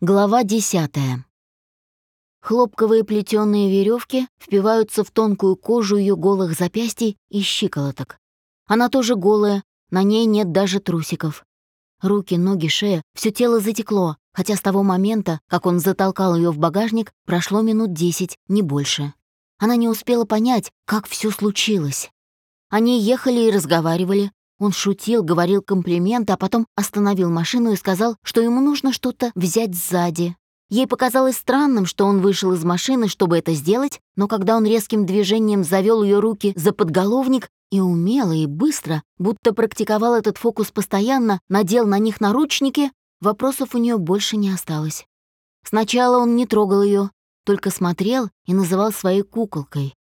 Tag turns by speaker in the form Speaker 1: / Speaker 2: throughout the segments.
Speaker 1: Глава десятая. Хлопковые плетеные веревки впиваются в тонкую кожу ее голых запястий и щиколоток. Она тоже голая, на ней нет даже трусиков. Руки, ноги, шея, все тело затекло, хотя с того момента, как он затолкал ее в багажник, прошло минут десять, не больше. Она не успела понять, как все случилось. Они ехали и разговаривали, он шутил, говорил комплименты, а потом остановил машину и сказал, что ему нужно что-то взять сзади. Ей показалось странным, что он вышел из машины, чтобы это сделать, но когда он резким движением завел ее руки за подголовник и умело и быстро, будто практиковал этот фокус постоянно, надел на них наручники, вопросов у нее больше не осталось. Сначала он не трогал ее, только смотрел и называл своей куколкой.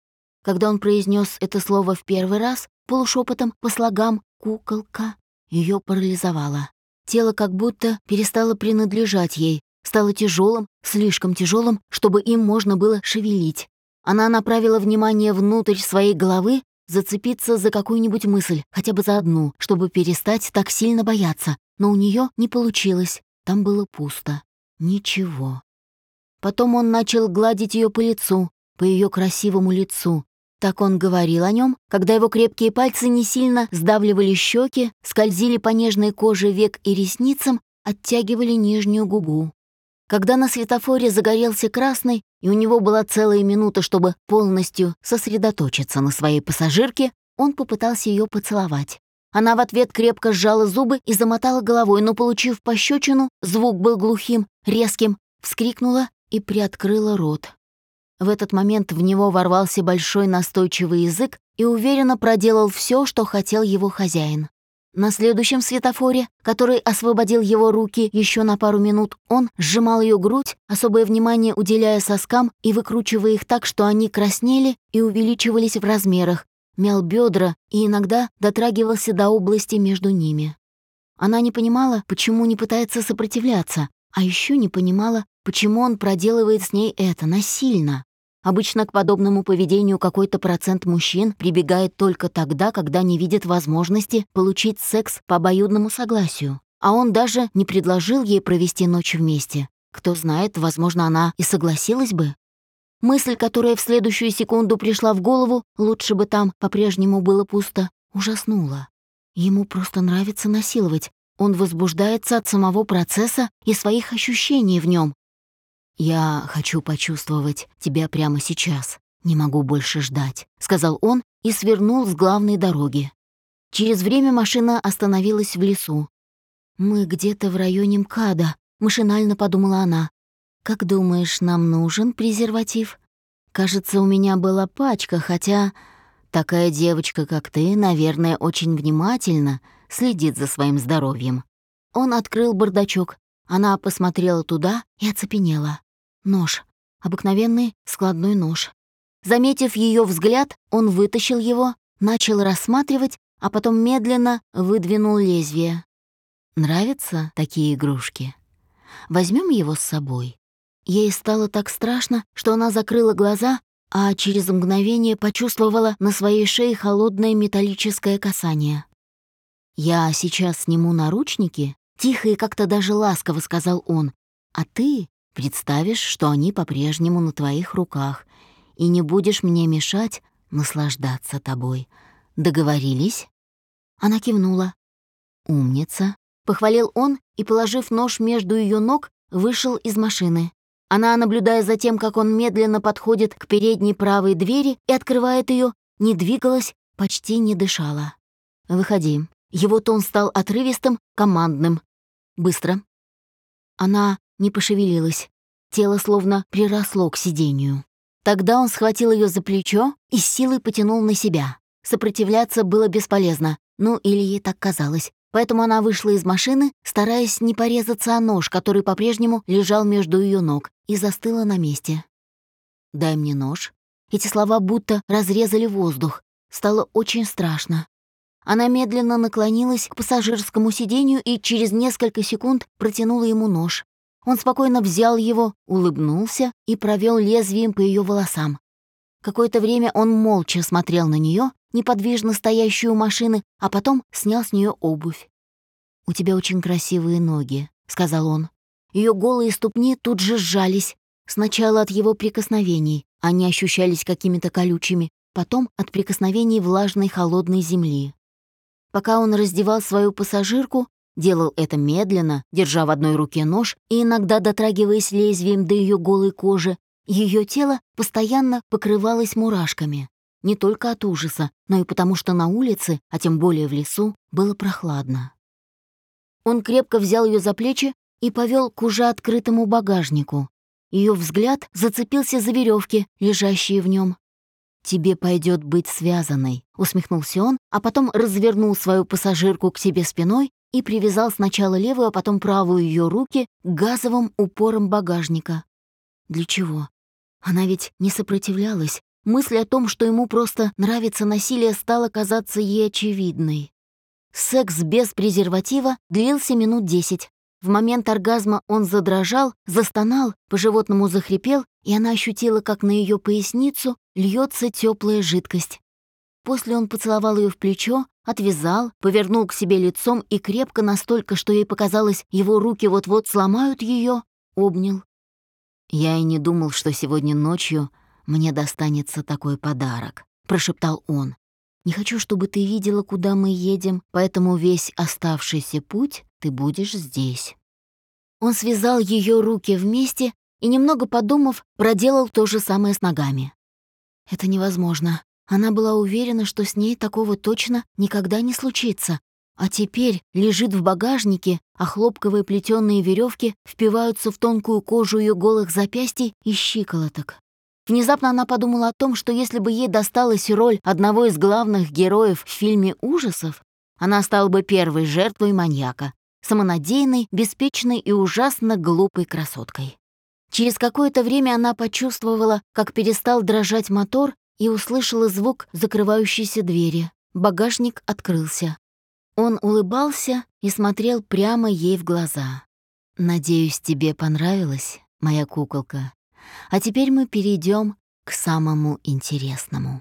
Speaker 1: Когда он произнес это слово в первый раз, полушепотом по слогам Куколка ее парализовала. Тело как будто перестало принадлежать ей, стало тяжелым, слишком тяжелым, чтобы им можно было шевелить. Она направила внимание внутрь своей головы, зацепиться за какую-нибудь мысль, хотя бы за одну, чтобы перестать так сильно бояться, но у нее не получилось. Там было пусто. Ничего. Потом он начал гладить ее по лицу, по ее красивому лицу, так он говорил о нем, когда его крепкие пальцы не сильно сдавливали щеки, скользили по нежной коже век и ресницам, оттягивали нижнюю губу. Когда на светофоре загорелся красный, и у него была целая минута, чтобы полностью сосредоточиться на своей пассажирке, он попытался ее поцеловать. Она в ответ крепко сжала зубы и замотала головой, но, получив пощечину, звук был глухим, резким, вскрикнула и приоткрыла рот. В этот момент в него ворвался большой настойчивый язык и уверенно проделал все, что хотел его хозяин. На следующем светофоре, который освободил его руки еще на пару минут, он сжимал ее грудь, особое внимание уделяя соскам и выкручивая их так, что они краснели и увеличивались в размерах, мял бедра и иногда дотрагивался до области между ними. Она не понимала, почему не пытается сопротивляться, а еще не понимала, почему он проделывает с ней это насильно. Обычно к подобному поведению какой-то процент мужчин прибегает только тогда, когда не видит возможности получить секс по обоюдному согласию. А он даже не предложил ей провести ночь вместе. Кто знает, возможно, она и согласилась бы. Мысль, которая в следующую секунду пришла в голову, лучше бы там по-прежнему было пусто, ужаснула. Ему просто нравится насиловать. Он возбуждается от самого процесса и своих ощущений в нем, «Я хочу почувствовать тебя прямо сейчас. Не могу больше ждать», — сказал он и свернул с главной дороги. Через время машина остановилась в лесу. «Мы где-то в районе МКАДа», — машинально подумала она. «Как думаешь, нам нужен презерватив? Кажется, у меня была пачка, хотя такая девочка, как ты, наверное, очень внимательно следит за своим здоровьем». Он открыл бардачок. Она посмотрела туда и оцепенела. Нож. Обыкновенный складной нож. Заметив ее взгляд, он вытащил его, начал рассматривать, а потом медленно выдвинул лезвие. Нравятся такие игрушки? Возьмем его с собой. Ей стало так страшно, что она закрыла глаза, а через мгновение почувствовала на своей шее холодное металлическое касание. «Я сейчас сниму наручники», — тихо и как-то даже ласково сказал он, «а ты Представишь, что они по-прежнему на твоих руках, и не будешь мне мешать наслаждаться тобой. Договорились?» Она кивнула. «Умница», — похвалил он и, положив нож между ее ног, вышел из машины. Она, наблюдая за тем, как он медленно подходит к передней правой двери и открывает ее, не двигалась, почти не дышала. «Выходи». Его тон стал отрывистым, командным. «Быстро». Она не пошевелилась. Тело словно приросло к сидению. Тогда он схватил ее за плечо и силой потянул на себя. Сопротивляться было бесполезно, ну или ей так казалось. Поэтому она вышла из машины, стараясь не порезаться о нож, который по-прежнему лежал между ее ног, и застыла на месте. «Дай мне нож». Эти слова будто разрезали воздух. Стало очень страшно. Она медленно наклонилась к пассажирскому сиденью и через несколько секунд протянула ему нож. Он спокойно взял его, улыбнулся и провел лезвием по ее волосам. Какое-то время он молча смотрел на нее, неподвижно стоящую у машины, а потом снял с нее обувь. «У тебя очень красивые ноги», — сказал он. Ее голые ступни тут же сжались. Сначала от его прикосновений, они ощущались какими-то колючими, потом от прикосновений влажной холодной земли. Пока он раздевал свою пассажирку, делал это медленно, держа в одной руке нож и иногда дотрагиваясь лезвием до ее голой кожи, ее тело постоянно покрывалось мурашками. Не только от ужаса, но и потому, что на улице, а тем более в лесу, было прохладно. Он крепко взял ее за плечи и повел к уже открытому багажнику. Ее взгляд зацепился за веревки, лежащие в нем. «Тебе пойдет быть связанной», — усмехнулся он, а потом развернул свою пассажирку к себе спиной и привязал сначала левую, а потом правую ее руки к газовым упорам багажника. Для чего? Она ведь не сопротивлялась. Мысль о том, что ему просто нравится насилие, стала казаться ей очевидной. Секс без презерватива длился минут десять. В момент оргазма он задрожал, застонал, по-животному захрипел, и она ощутила, как на ее поясницу льется теплая жидкость. После он поцеловал ее в плечо, отвязал, повернул к себе лицом и крепко настолько, что ей показалось, его руки вот-вот сломают ее, обнял. «Я и не думал, что сегодня ночью мне достанется такой подарок», — прошептал он. «Не хочу, чтобы ты видела, куда мы едем, поэтому весь оставшийся путь ты будешь здесь». Он связал ее руки вместе и, немного подумав, проделал то же самое с ногами. Это невозможно. Она была уверена, что с ней такого точно никогда не случится. А теперь лежит в багажнике, а хлопковые плетёные веревки впиваются в тонкую кожу ее голых запястий и щиколоток. Внезапно она подумала о том, что если бы ей досталась роль одного из главных героев в фильме ужасов, она стала бы первой жертвой маньяка, самонадеянной, беспечной и ужасно глупой красоткой. Через какое-то время она почувствовала, как перестал дрожать мотор и услышала звук закрывающейся двери. Багажник открылся. Он улыбался и смотрел прямо ей в глаза. «Надеюсь, тебе понравилось, моя куколка. А теперь мы перейдем к самому интересному».